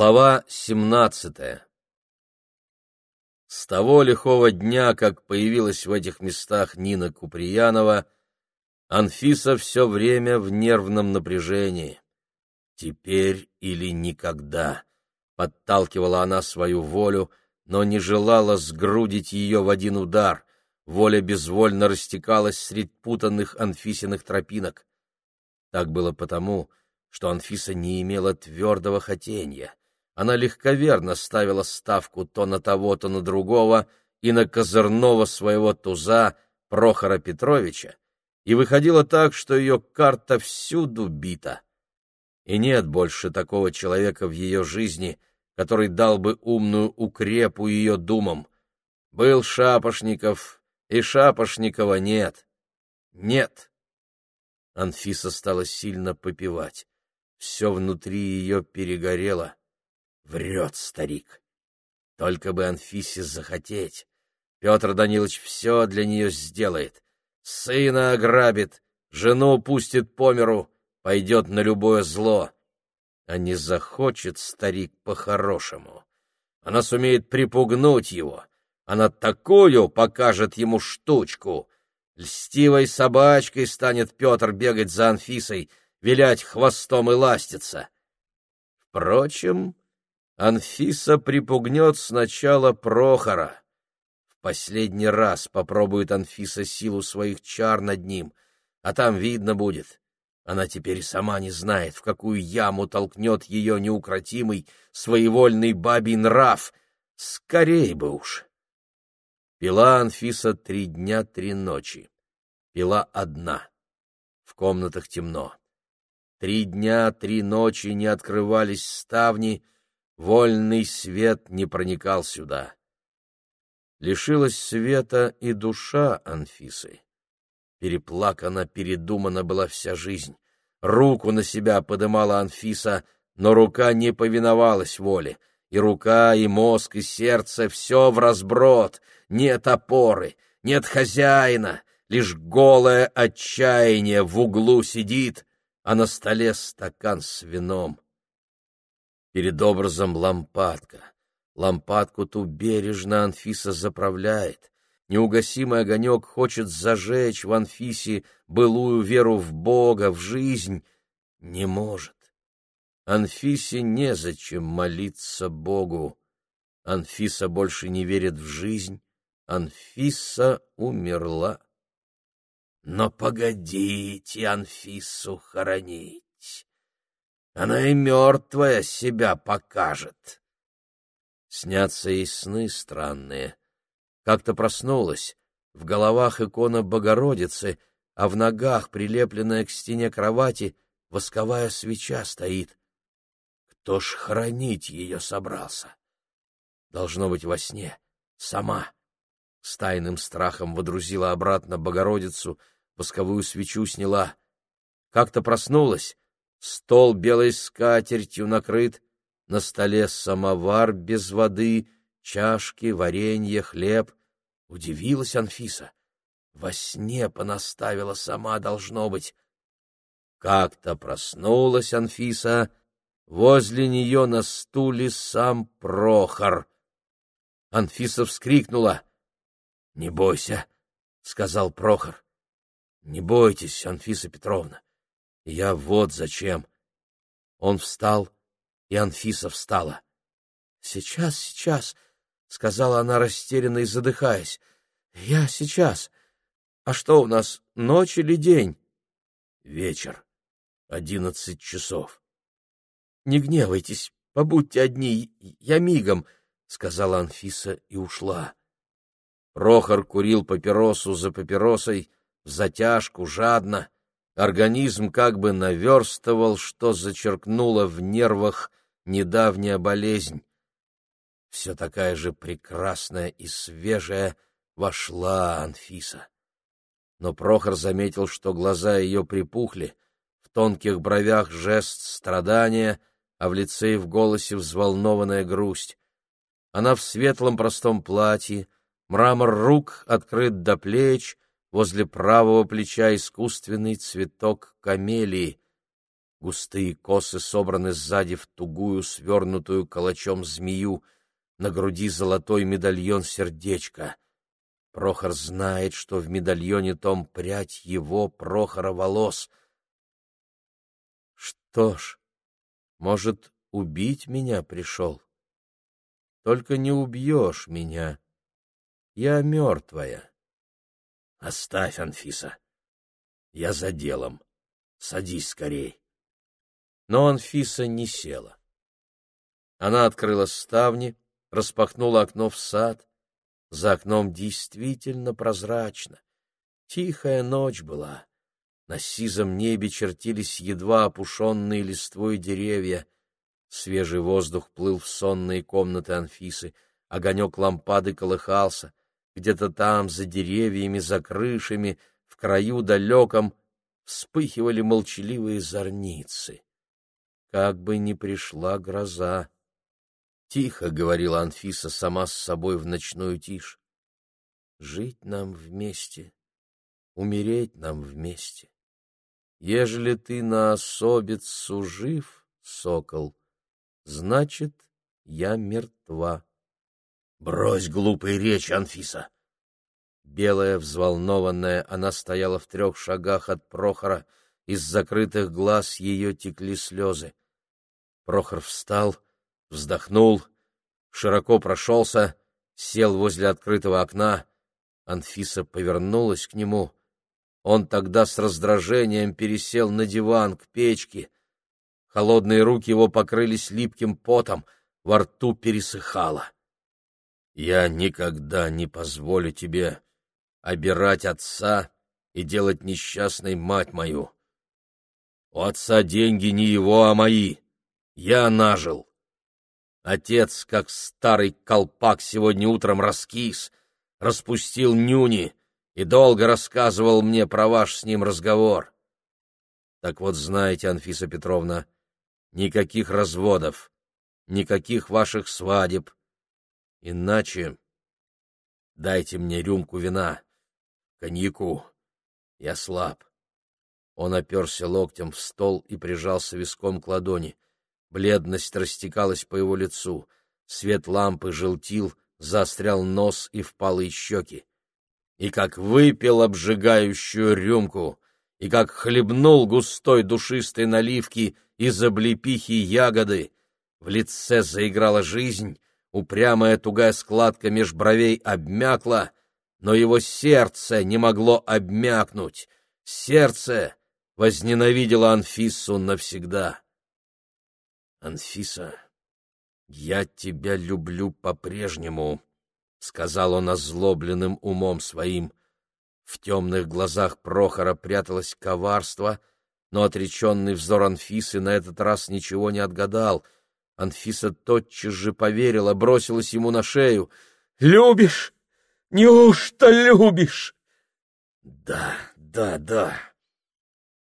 Глава семнадцатая С того лихого дня, как появилась в этих местах Нина Куприянова, Анфиса все время в нервном напряжении. «Теперь или никогда», — подталкивала она свою волю, но не желала сгрудить ее в один удар. Воля безвольно растекалась средь путанных Анфисиных тропинок. Так было потому, что Анфиса не имела твердого хотения. Она легковерно ставила ставку то на того, то на другого, и на козырного своего туза Прохора Петровича, и выходило так, что ее карта всюду бита. И нет больше такого человека в ее жизни, который дал бы умную укрепу ее думам. Был Шапошников, и Шапошникова нет. Нет. Анфиса стала сильно попивать. Все внутри ее перегорело. Врет старик. Только бы Анфисе захотеть. Петр Данилович все для нее сделает. Сына ограбит, жену пустит по миру, пойдет на любое зло. А не захочет старик по-хорошему. Она сумеет припугнуть его. Она такую покажет ему штучку. Льстивой собачкой станет Петр бегать за Анфисой, вилять хвостом и ластиться. Впрочем, Анфиса припугнет сначала Прохора. В последний раз попробует Анфиса силу своих чар над ним, а там видно будет. Она теперь сама не знает, в какую яму толкнет ее неукротимый, своевольный бабий нрав. Скорей бы уж! Пила Анфиса три дня, три ночи. Пила одна. В комнатах темно. Три дня, три ночи не открывались ставни, Вольный свет не проникал сюда. Лишилась света и душа Анфисы. Переплакана, передумана была вся жизнь. Руку на себя подымала Анфиса, но рука не повиновалась воле. И рука, и мозг, и сердце — все в разброд. Нет опоры, нет хозяина, лишь голое отчаяние в углу сидит, а на столе стакан с вином. Перед образом лампадка. Лампадку ту бережно Анфиса заправляет. Неугасимый огонек хочет зажечь в Анфисе былую веру в Бога, в жизнь. Не может. Анфисе незачем молиться Богу. Анфиса больше не верит в жизнь. Анфиса умерла. Но погодите Анфису хоронить. Она и мертвая себя покажет. Снятся ей сны странные. Как-то проснулась, в головах икона Богородицы, а в ногах, прилепленная к стене кровати, восковая свеча стоит. Кто ж хранить ее собрался? Должно быть во сне, сама. С тайным страхом водрузила обратно Богородицу, восковую свечу сняла. Как-то проснулась, Стол белой скатертью накрыт, на столе самовар без воды, чашки, варенье, хлеб. Удивилась Анфиса. Во сне понаставила сама, должно быть. Как-то проснулась Анфиса, возле нее на стуле сам Прохор. Анфиса вскрикнула. — Не бойся, — сказал Прохор. — Не бойтесь, Анфиса Петровна. Я вот зачем. Он встал, и Анфиса встала. — Сейчас, сейчас, — сказала она растерянно и задыхаясь. — Я сейчас. А что у нас, ночь или день? — Вечер. Одиннадцать часов. — Не гневайтесь, побудьте одни, я мигом, — сказала Анфиса и ушла. Прохор курил папиросу за папиросой, в затяжку, жадно. Организм как бы наверстывал, что зачеркнула в нервах недавняя болезнь. Все такая же прекрасная и свежая вошла Анфиса. Но Прохор заметил, что глаза ее припухли, в тонких бровях жест страдания, а в лице и в голосе взволнованная грусть. Она в светлом простом платье, мрамор рук открыт до плеч, возле правого плеча искусственный цветок камелии. Густые косы собраны сзади в тугую, свернутую калачом змею, на груди золотой медальон сердечка. Прохор знает, что в медальоне том прядь его, Прохора, волос. Что ж, может, убить меня пришел? Только не убьешь меня. Я мертвая. Оставь, Анфиса. Я за делом. Садись скорей. Но Анфиса не села. Она открыла ставни, распахнула окно в сад. За окном действительно прозрачно. Тихая ночь была. На сизом небе чертились едва опушенные листвой деревья. Свежий воздух плыл в сонные комнаты Анфисы, огонек лампады колыхался. Где-то там, за деревьями, за крышами, в краю далеком, вспыхивали молчаливые зорницы. Как бы ни пришла гроза. Тихо говорила Анфиса сама с собой в ночную тишь. Жить нам вместе, умереть нам вместе. Ежели ты на особицу жив, сокол, значит, я мертва. Брось глупые речи, Анфиса. Белая, взволнованная, она стояла в трех шагах от Прохора, из закрытых глаз ее текли слезы. Прохор встал вздохнул, широко прошелся, сел возле открытого окна. Анфиса повернулась к нему. Он тогда с раздражением пересел на диван к печке. Холодные руки его покрылись липким потом, во рту пересыхало. «Я никогда не позволю тебе обирать отца и делать несчастной мать мою. У отца деньги не его, а мои. Я нажил. Отец, как старый колпак, сегодня утром раскис, распустил нюни и долго рассказывал мне про ваш с ним разговор. Так вот, знаете, Анфиса Петровна, никаких разводов, никаких ваших свадеб. Иначе дайте мне рюмку вина, коньяку. Я слаб. Он оперся локтем в стол и прижался виском к ладони — Бледность растекалась по его лицу, свет лампы желтил, заострял нос и впалые щеки. И как выпил обжигающую рюмку, и как хлебнул густой душистой наливки из облепихи ягоды, в лице заиграла жизнь, упрямая тугая складка меж бровей обмякла, но его сердце не могло обмякнуть. Сердце возненавидело Анфису навсегда. Анфиса, я тебя люблю по-прежнему, сказал он озлобленным умом своим. В темных глазах Прохора пряталось коварство, но отреченный взор Анфисы на этот раз ничего не отгадал. Анфиса тотчас же поверила, бросилась ему на шею. «Любишь? Неужто любишь?» «Да, да, да.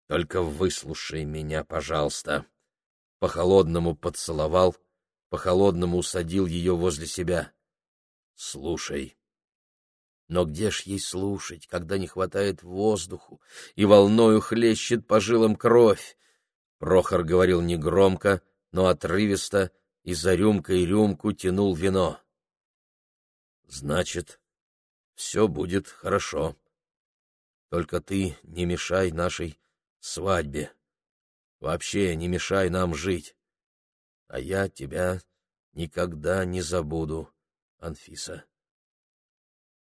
Только выслушай меня, пожалуйста», по-холодному поцеловал, по-холодному усадил ее возле себя. «Слушай». Но где ж ей слушать, когда не хватает воздуху и волною хлещет по жилам кровь? Прохор говорил негромко, но отрывисто, и за рюмкой рюмку тянул вино. Значит, все будет хорошо. Только ты не мешай нашей свадьбе. Вообще не мешай нам жить. А я тебя никогда не забуду, Анфиса.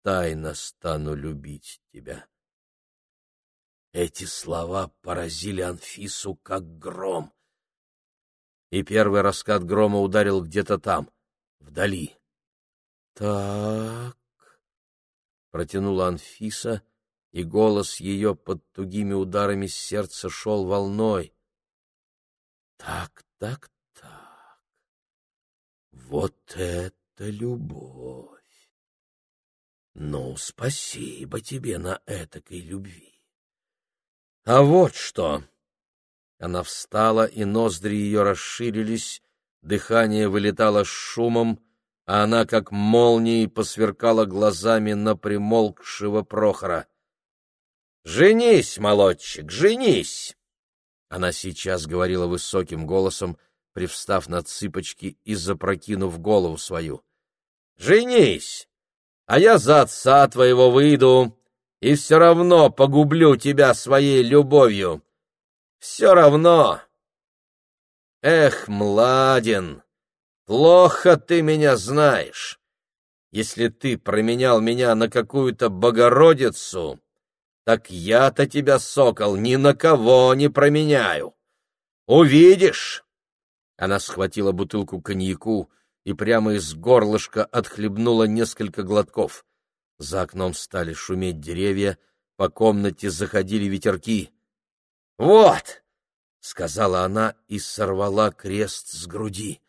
Тайно стану любить тебя. Эти слова поразили Анфису, как гром. И первый раскат грома ударил где-то там, вдали. — Так, — протянула Анфиса, и голос ее под тугими ударами сердца шел волной. Так, так, так. Вот это любовь! Ну, спасибо тебе на этакой любви. А вот что! Она встала, и ноздри ее расширились, дыхание вылетало с шумом, а она, как молнией, посверкала глазами на примолкшего Прохора. — Женись, молодчик, женись! Она сейчас говорила высоким голосом, привстав на цыпочки и запрокинув голову свою. «Женись, а я за отца твоего выйду и все равно погублю тебя своей любовью. Все равно. Эх, Младен, плохо ты меня знаешь. Если ты променял меня на какую-то Богородицу, так я-то тебя, сокол, ни на кого не променяю. Увидишь!» Она схватила бутылку коньяку и прямо из горлышка отхлебнула несколько глотков. За окном стали шуметь деревья, по комнате заходили ветерки. «Вот!» — сказала она и сорвала крест с груди.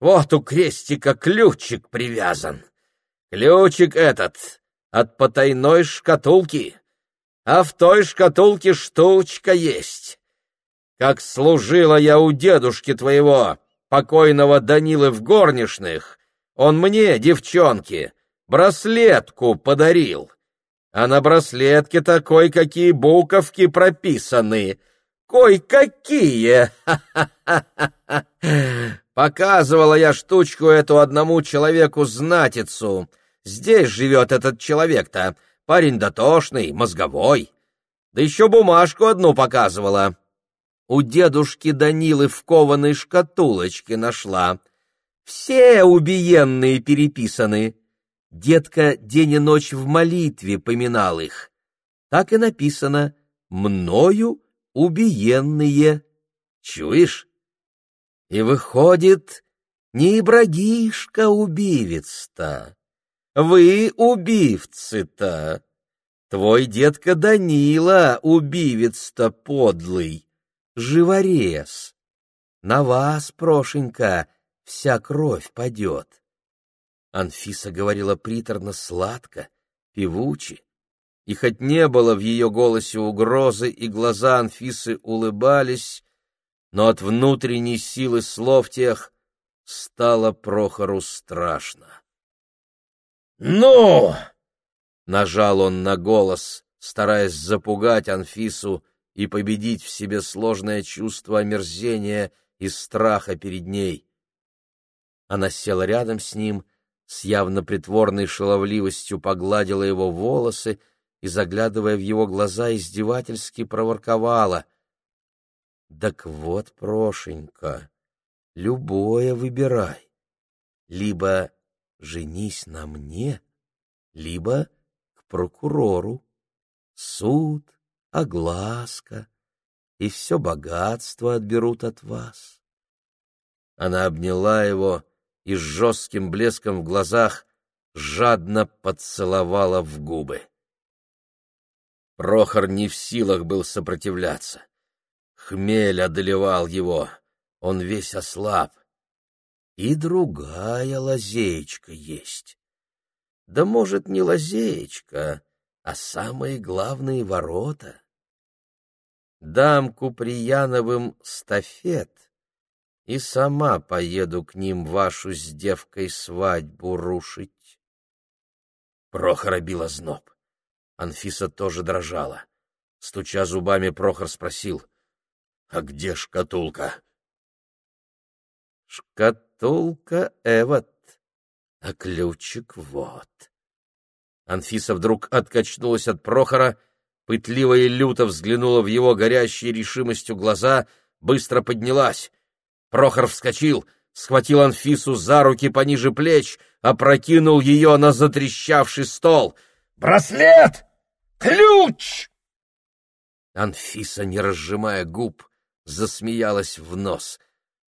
«Вот у крестика ключик привязан. Ключик этот от потайной шкатулки, а в той шкатулке штучка есть. Как служила я у дедушки твоего, покойного Данилы в горничных, он мне, девчонке, браслетку подарил. А на браслетке такой, какие буковки прописаны. Кой-какие! Показывала я штучку эту одному человеку-знатицу. Здесь живет этот человек-то, парень дотошный, мозговой. Да еще бумажку одну показывала у дедушки Данилы в кованой шкатулочке нашла. Все убиенные переписаны. Детка день и ночь в молитве поминал их. Так и написано «мною убиенные». Чуешь? И выходит, не Ибрагишка убивец-то. Вы убивцы-то. Твой детка Данила убивец-то подлый живорез. На вас, Прошенька, вся кровь падет. Анфиса говорила приторно-сладко, певуче, и хоть не было в ее голосе угрозы, и глаза Анфисы улыбались, но от внутренней силы слов тех стало Прохору страшно. «Ну!» — нажал он на голос, стараясь запугать Анфису и победить в себе сложное чувство омерзения и страха перед ней. Она села рядом с ним, с явно притворной шаловливостью погладила его волосы и, заглядывая в его глаза, издевательски проворковала. — Так вот, Прошенька, любое выбирай. Либо женись на мне, либо к прокурору. Суд огласка, и все богатство отберут от вас. Она обняла его и с жестким блеском в глазах жадно поцеловала в губы. Прохор не в силах был сопротивляться. Хмель одолевал его, он весь ослаб. И другая лазеечка есть. Да, может, не лазеечка, а самые главные ворота. Дам Куприяновым стафет, и сама поеду к ним вашу с девкой свадьбу рушить. Прохора била зноб. Анфиса тоже дрожала. Стуча зубами, Прохор спросил, «А где шкатулка?» «Шкатулка Эвот, а ключик вот». Анфиса вдруг откачнулась от Прохора, пытливо и люто взглянула в его горящие решимостью глаза, быстро поднялась. Прохор вскочил, схватил Анфису за руки пониже плеч, опрокинул ее на затрещавший стол. «Браслет! Ключ!» Анфиса, не разжимая губ, засмеялась в нос —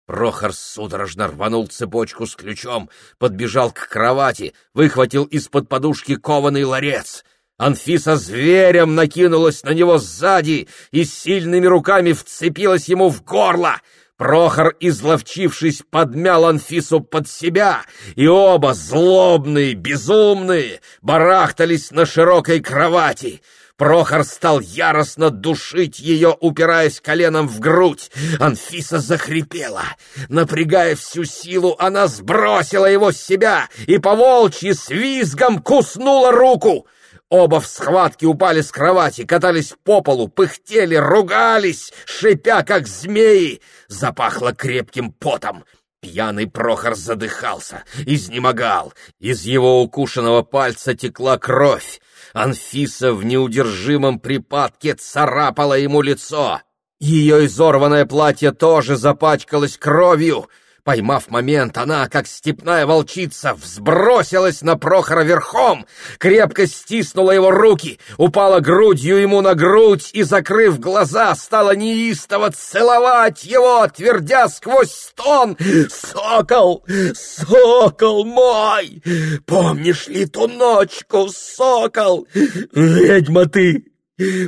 Прохор судорожно рванул цепочку с ключом, подбежал к кровати, выхватил из-под подушки кованый ларец. Анфиса зверем накинулась на него сзади и сильными руками вцепилась ему в горло. Прохор, изловчившись, подмял Анфису под себя, и оба, злобные, безумные, барахтались на широкой кровати — Прохор стал яростно душить ее, упираясь коленом в грудь. Анфиса захрипела. Напрягая всю силу, она сбросила его с себя и по волчьи с визгом куснула руку. Оба в схватке упали с кровати, катались по полу, пыхтели, ругались, шипя, как змеи. Запахло крепким потом. Пьяный Прохор задыхался, изнемогал. Из его укушенного пальца текла кровь. Анфиса в неудержимом припадке царапала ему лицо. Ее изорванное платье тоже запачкалось кровью. Поймав момент, она, как степная волчица, взбросилась на Прохора верхом, крепко стиснула его руки, упала грудью ему на грудь и, закрыв глаза, стала неистово целовать его, твердя сквозь стон «Сокол! Сокол мой! Помнишь ли ту ночку, сокол? Ведьма ты!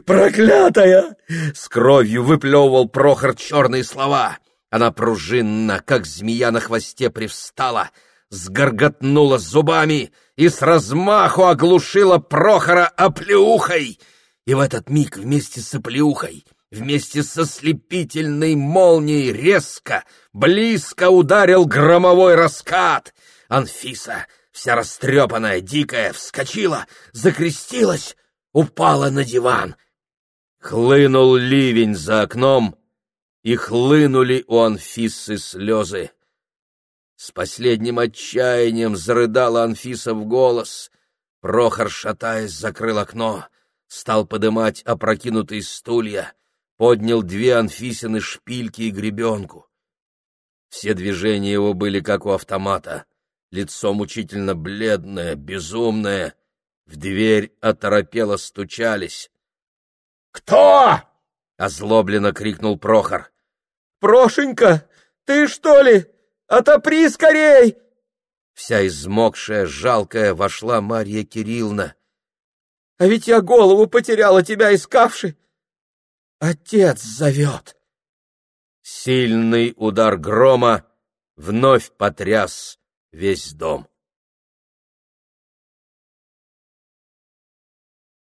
Проклятая!» С кровью выплевывал Прохор черные слова — она пружинно, как змея на хвосте, привстала, сгорготнула зубами и с размаху оглушила Прохора оплеухой. И в этот миг вместе с оплеухой, вместе со слепительной молнией резко, близко ударил громовой раскат. Анфиса, вся растрепанная, дикая, вскочила, закрестилась, упала на диван. Хлынул ливень за окном — и хлынули у Анфисы слезы. С последним отчаянием зарыдала Анфиса в голос. Прохор, шатаясь, закрыл окно, стал подымать опрокинутые стулья, поднял две Анфисины шпильки и гребенку. Все движения его были как у автомата, лицо мучительно бледное, безумное. В дверь оторопело стучались. «Кто?» — озлобленно крикнул Прохор. «Прошенька, ты что ли? Отопри скорей!» Вся измокшая, жалкая, вошла Марья Кирилловна. «А ведь я голову потеряла тебя искавши! Отец зовет!» Сильный удар грома вновь потряс весь дом.